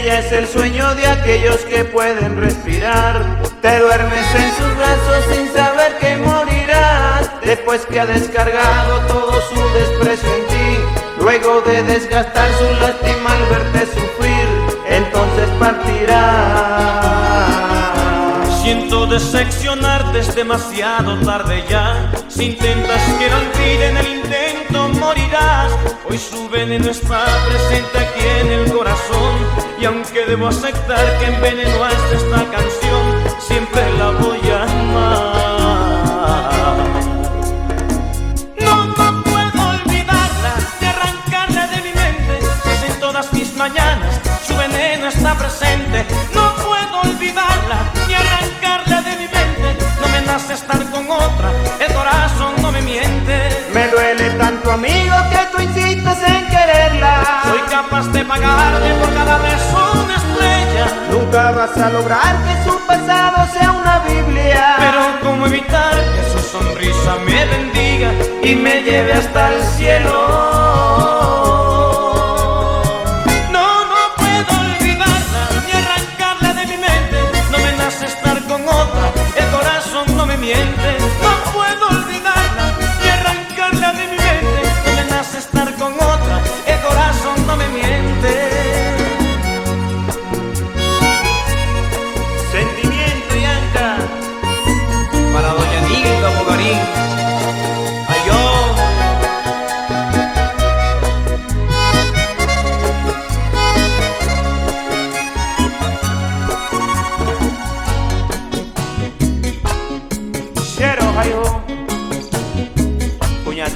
Ella es el sueño de aquellos que pueden respirar. Te duermes en sus brazos sin saber que morirás. Después que ha descargado todo su desprecio en ti. Luego de desgastar su lástima al verte sufrir, entonces partirá. Siento decepcionarte, es demasiado tarde ya. Si intentas que no olviden el intento, morirás. Hoy su veneno está presente aquí en el corazón. Y aunque debo aceptar que envenenó hasta esta canción, siempre la voy a amar. No, puedo olvidarla, de arrancarla de mi mente. Pues en todas mis mañanas su veneno está presente. No puedo olvidarla, ni arrancarla de mi mente. No me nace estar con otra, el corazón no me miente. Me duele tanto, amigo, capaz de por cada beso una estrella. Nunca vas a lograr que su pasado sea una Biblia. Pero cómo evitar que su sonrisa me bendiga y me lleve hasta el cielo. No,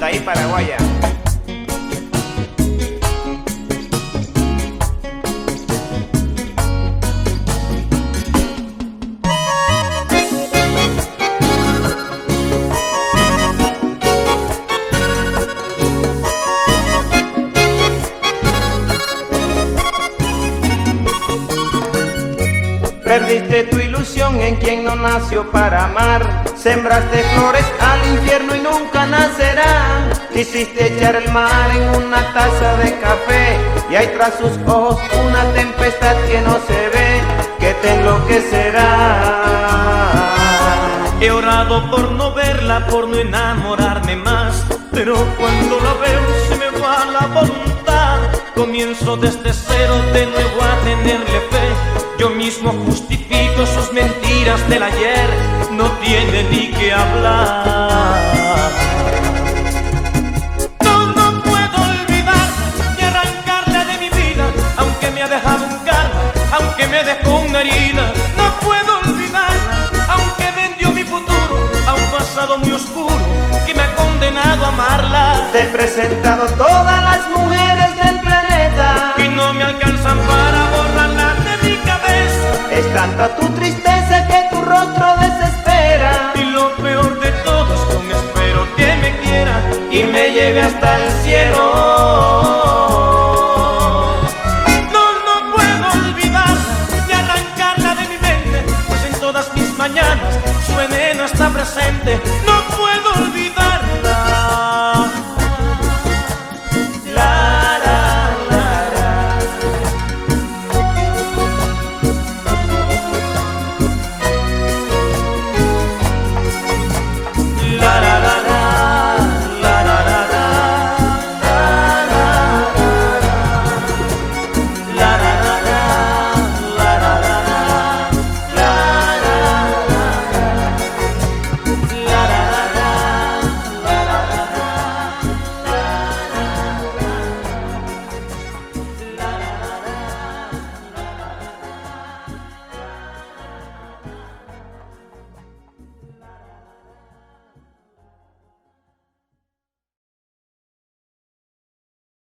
Puñataí, Paraguaya. Perdiste tu ilusión en quien no nació para amar. Sembraste flores al infierno y nacerán. Quisiste echar el mar en una taza de café. Y hay tras sus ojos una tempestad que no se ve, que te enloquecerá. He orado por no verla, por no enamorarme más. Pero cuando la veo se me va la voluntad. Comienzo desde cero de nuevo a tenerle fe. Yo mismo justifico sus mentiras del ayer. No tiene ni que hablar. que me ha condenado a amarla. Te he presentado todas las mujeres del planeta y no me alcanzan para borrarla de mi cabeza. Es tanta tu tristeza que tu rostro desespera. Y lo peor de todo es que aún espero que me quiera y me lleve hasta el cielo. presente. No está presente.